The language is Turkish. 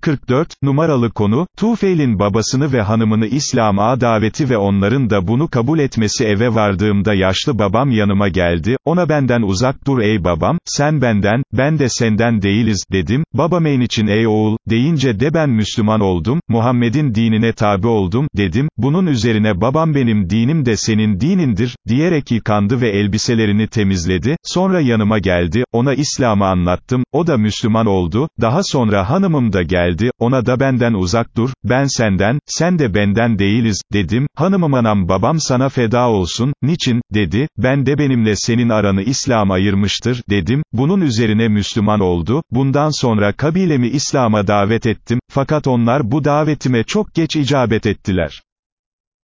44, numaralı konu, Tufeil'in babasını ve hanımını İslam'a daveti ve onların da bunu kabul etmesi eve vardığımda yaşlı babam yanıma geldi, ona benden uzak dur ey babam, sen benden, ben de senden değiliz, dedim, babameyn için ey oğul, deyince de ben Müslüman oldum, Muhammed'in dinine tabi oldum, dedim, bunun üzerine babam benim dinim de senin dinindir, diyerek yıkandı ve elbiselerini temizledi, sonra yanıma geldi, ona İslam'ı anlattım, o da Müslüman oldu, daha sonra hanımım da geldi, geldi, ona da benden uzak dur, ben senden, sen de benden değiliz, dedim, hanımım anam babam sana feda olsun, niçin, dedi, ben de benimle senin aranı İslam ayırmıştır, dedim, bunun üzerine Müslüman oldu, bundan sonra kabilemi İslam'a davet ettim, fakat onlar bu davetime çok geç icabet ettiler.